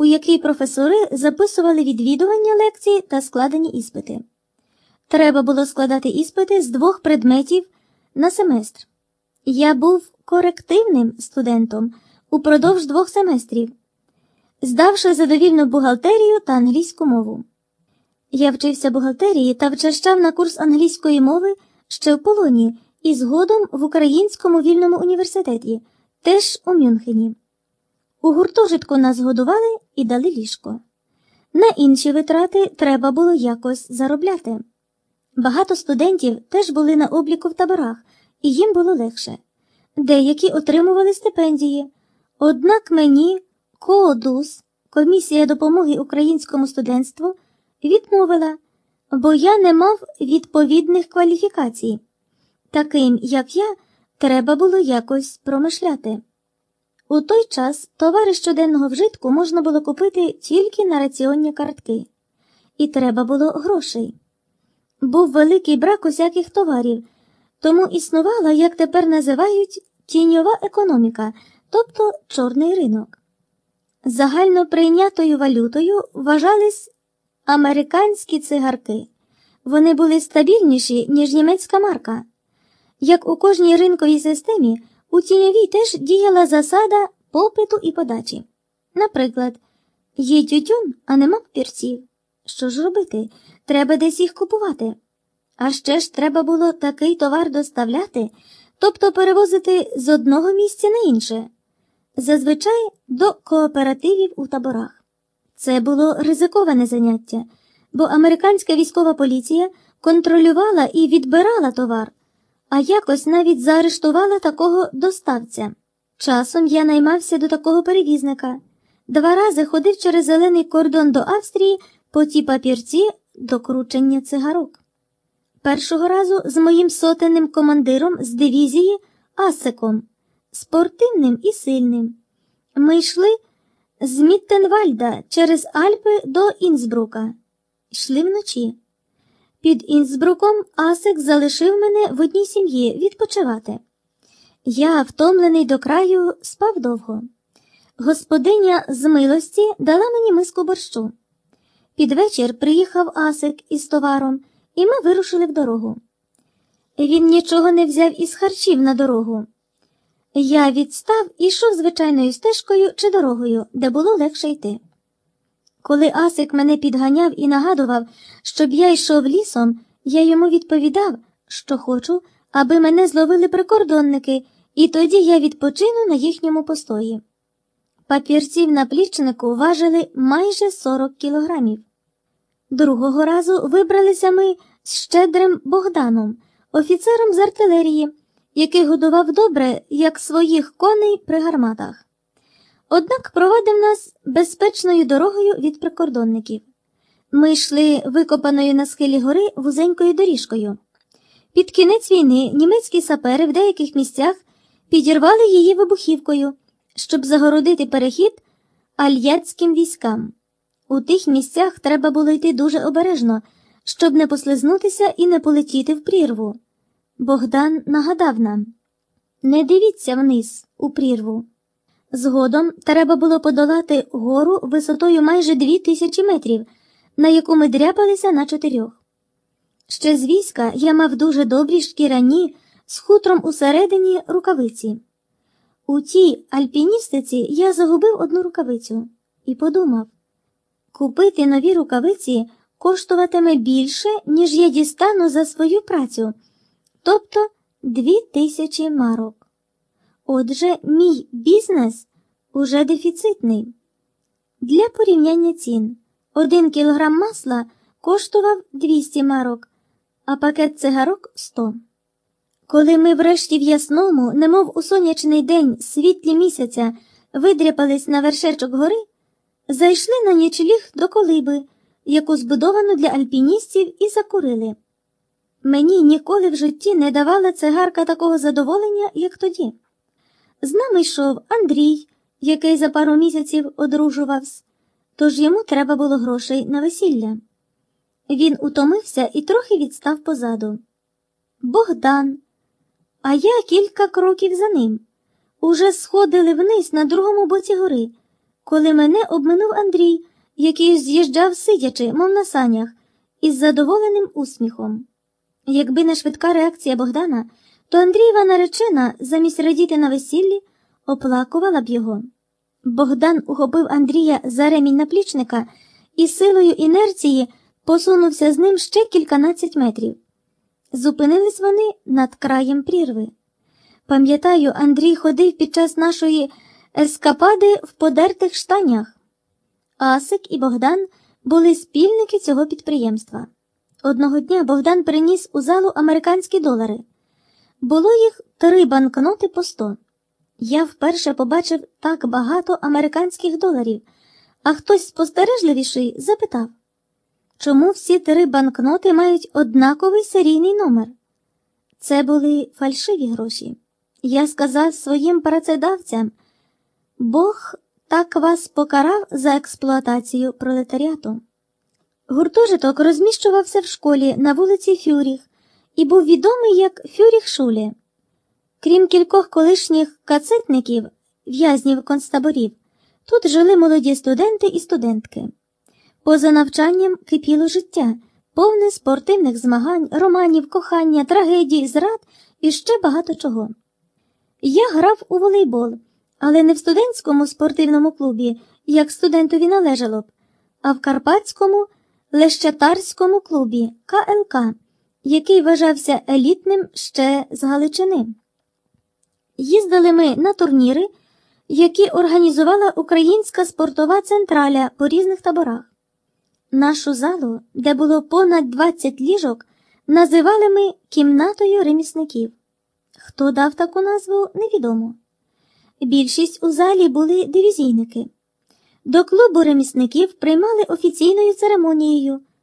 у який професори записували відвідування лекцій та складені іспити. Треба було складати іспити з двох предметів на семестр. Я був корективним студентом упродовж двох семестрів, здавши задовільну бухгалтерію та англійську мову. Я вчився бухгалтерії та вчащав на курс англійської мови ще в полоні і згодом в Українському вільному університеті, теж у Мюнхені. У гуртожитку нас годували і дали ліжко. На інші витрати треба було якось заробляти. Багато студентів теж були на обліку в таборах, і їм було легше. Деякі отримували стипендії. Однак мені КООДУС, комісія допомоги українському студентству, відмовила, бо я не мав відповідних кваліфікацій. Таким, як я, треба було якось промишляти. У той час товари щоденного вжитку можна було купити тільки на раціонні картки, і треба було грошей. Був великий брак усяких товарів, тому існувала, як тепер називають, тіньова економіка, тобто чорний ринок. Загально прийнятою валютою вважались американські цигарки. Вони були стабільніші, ніж німецька марка. Як у кожній ринковій системі, у тіньовій теж діяла засада попиту і подачі. Наприклад, є тютюн, а нема папірців. Що ж робити? Треба десь їх купувати. А ще ж треба було такий товар доставляти, тобто перевозити з одного місця на інше, зазвичай до кооперативів у таборах. Це було ризиковане заняття, бо американська військова поліція контролювала і відбирала товар, а якось навіть заарештувала такого доставця. Часом я наймався до такого перевізника. Два рази ходив через зелений кордон до Австрії по ті папірці до кручення цигарок. Першого разу з моїм сотенним командиром з дивізії Асиком, спортивним і сильним. Ми йшли з Міттенвальда через Альпи до Інсбрука. Йшли вночі. Під Інсбруком Асик залишив мене в одній сім'ї відпочивати. Я, втомлений до краю, спав довго. Господиня з милості дала мені миску борщу. Під вечір приїхав Асик із товаром, і ми вирушили в дорогу. Він нічого не взяв із харчів на дорогу. Я відстав і йшов звичайною стежкою чи дорогою, де було легше йти. Коли Асик мене підганяв і нагадував, щоб я йшов лісом, я йому відповідав, що хочу, аби мене зловили прикордонники, і тоді я відпочину на їхньому постої. Папірців на плічнику важили майже 40 кілограмів. Другого разу вибралися ми з щедрим Богданом, офіцером з артилерії, який годував добре, як своїх коней при гарматах. Однак провадив нас безпечною дорогою від прикордонників. Ми йшли викопаною на схилі гори вузенькою доріжкою. Під кінець війни німецькі сапери в деяких місцях підірвали її вибухівкою, щоб загородити перехід альяцьким військам. У тих місцях треба було йти дуже обережно, щоб не послизнутися і не полетіти в прірву. Богдан нагадав нам не дивіться вниз у прірву. Згодом треба було подолати гору висотою майже дві тисячі метрів, на яку ми дряпалися на чотирьох. Ще з війська я мав дуже добрі шкіряні з хутром усередині рукавиці. У тій альпіністиці я загубив одну рукавицю і подумав купити нові рукавиці коштуватиме більше, ніж я дістану за свою працю, тобто дві тисячі марок. Отже, мій бізнес уже дефіцитний. Для порівняння цін один кілограм масла коштував 200 марок, а пакет цигарок 100. Коли ми врешті в ясному, немов у сонячний день світлі місяця, видряпались на вершечок гори, зайшли на нічліг до колиби, яку збудовано для альпіністів, і закурили. Мені ніколи в житті не давала цигарка такого задоволення, як тоді. З нами йшов Андрій, який за пару місяців одружувався, тож йому треба було грошей на весілля. Він утомився і трохи відстав позаду. Богдан, а я кілька кроків за ним. Уже сходили вниз на другому боці гори, коли мене обминув Андрій, який з'їжджав сидячи, мов на санях, із задоволеним усміхом. Якби не швидка реакція Богдана, то Андрієва наречена, замість радіти на весіллі, оплакувала б його. Богдан ухопив Андрія за ремінь наплічника і силою інерції посунувся з ним ще кільканадцять метрів. Зупинились вони над краєм прірви. Пам'ятаю, Андрій ходив під час нашої ескапади в подертих штанях. Асик і Богдан були спільники цього підприємства. Одного дня Богдан приніс у залу американські долари. Було їх три банкноти по сто. Я вперше побачив так багато американських доларів, а хтось спостережливіший запитав, чому всі три банкноти мають однаковий серійний номер? Це були фальшиві гроші. Я сказав своїм працедавцям, Бог так вас покарав за експлуатацію пролетаріату. Гуртожиток розміщувався в школі на вулиці Фюріх і був відомий як Фюріх Шуле. Крім кількох колишніх кацетників, в'язнів концтаборів, тут жили молоді студенти і студентки. Поза навчанням кипіло життя, повне спортивних змагань, романів, кохання, трагедій, зрад і ще багато чого. Я грав у волейбол, але не в студентському спортивному клубі, як студентові належало б, а в Карпатському Лещатарському клубі КЛК, який вважався елітним ще з Галичини. Їздили ми на турніри, які організувала Українська спортова централя по різних таборах. Нашу залу, де було понад 20 ліжок, називали ми кімнатою ремісників. Хто дав таку назву, невідомо. Більшість у залі були дивізійники. До клубу ремісників приймали офіційною церемонією